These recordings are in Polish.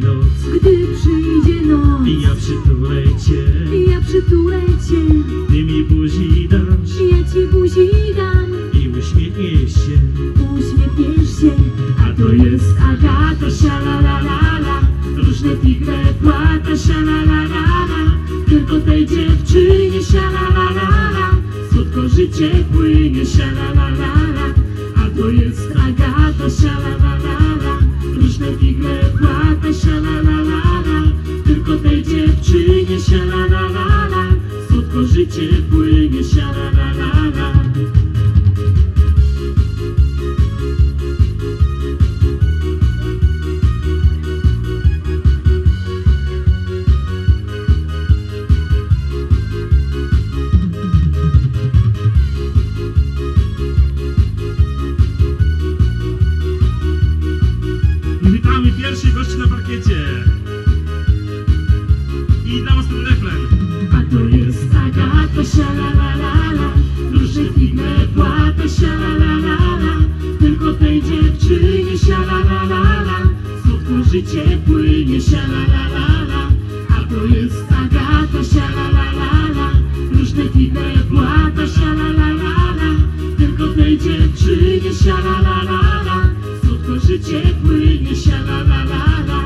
noc, gdy przyjdzie noc, ja przytulę cię, ja przytulę cię, ty mi buzi dasz, ja ci buzi dam. I uśmiechniesz się, uśmiechniesz się, a to jest Agata, szalalalala, różne figle płata, szalalalala, tylko tej dziewczynie, szalalalala, słodko życie płynie, szalalalala, a to jest Agata, szalalalala. Życie płynie, pierwszych gości na parkiecie. Różne figle płata, sialalalala Tylko tej dziewczynie, sialalalala Słodko życie płynie, sialalalala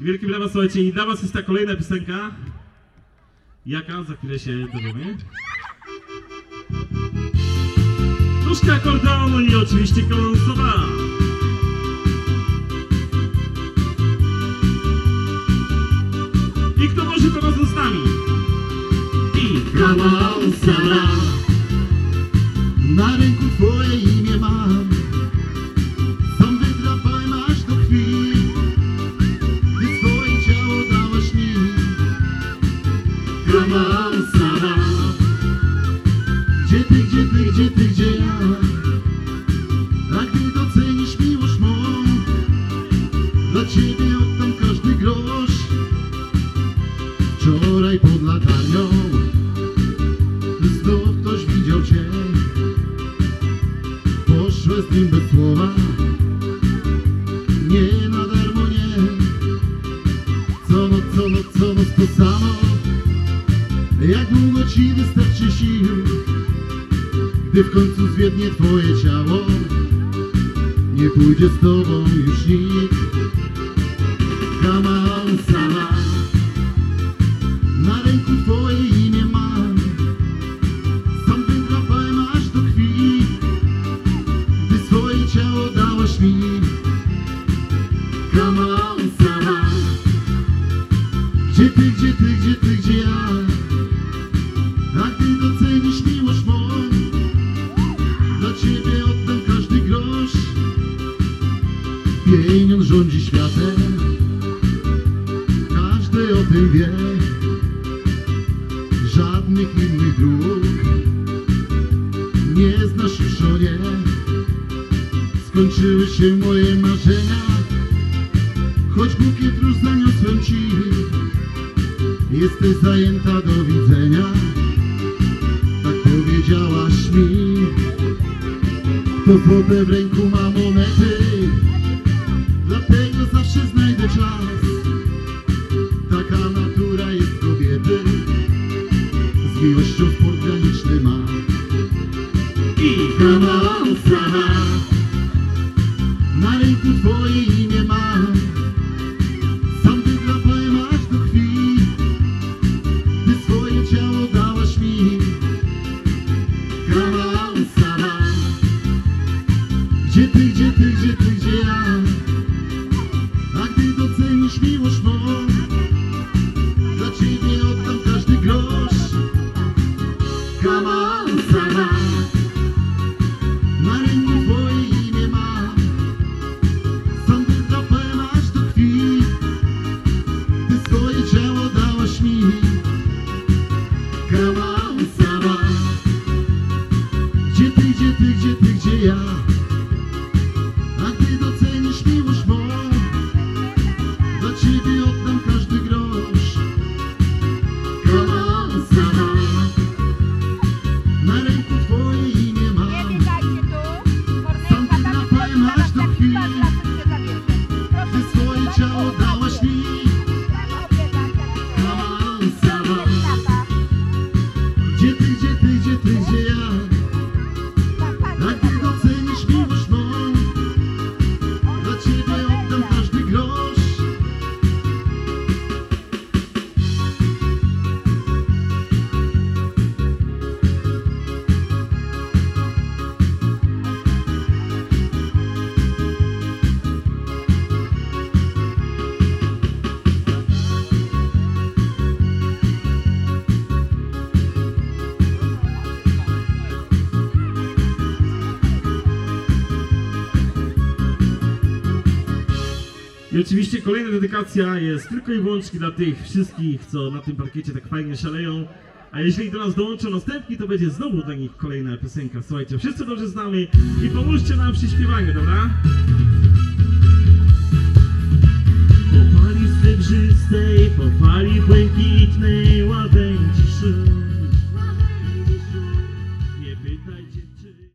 I wielkie brawa, słuchajcie, i dla was jest ta kolejna piosenka. Jaka? Za chwilę się dowiemy. Troszkę akordeonu i oczywiście kolonsowa. I Kawał Nim bez słowa. Nie na darmo nie. Co noc, co noc, co noc to samo. Jak długo ci wystarczy sił Gdy w końcu zwiednie twoje ciało? Nie pójdzie z tobą już nikt Każdy o tym wie żadnych innych dróg Nie znasz już o nie Skończyły się moje marzenia Choć bukiet róż zaniosłem ci Jesteś zajęta do widzenia Tak powiedziałaś mi. To złote w ręku ma monety Twoje imię mam Sam wydrapałem aż do krwi Gdy swoje ciało dałaś mi. Kanał sama Gdzie ty, gdzie ty, gdzie ty, gdzie ja? A gdy docenisz miłość mą Dla ciebie oddam każdy grosz I oczywiście kolejna dedykacja jest tylko i wyłącznie dla tych wszystkich, co na tym parkiecie tak fajnie szaleją. A jeżeli do nas dołączą następni, to będzie znowu dla nich kolejna piosenka. Słuchajcie, wszyscy dobrze znamy i pomóżcie nam przy śpiewaniu, dobra? Po fali srebrzystej, po fali błękitnej łabędzi szum.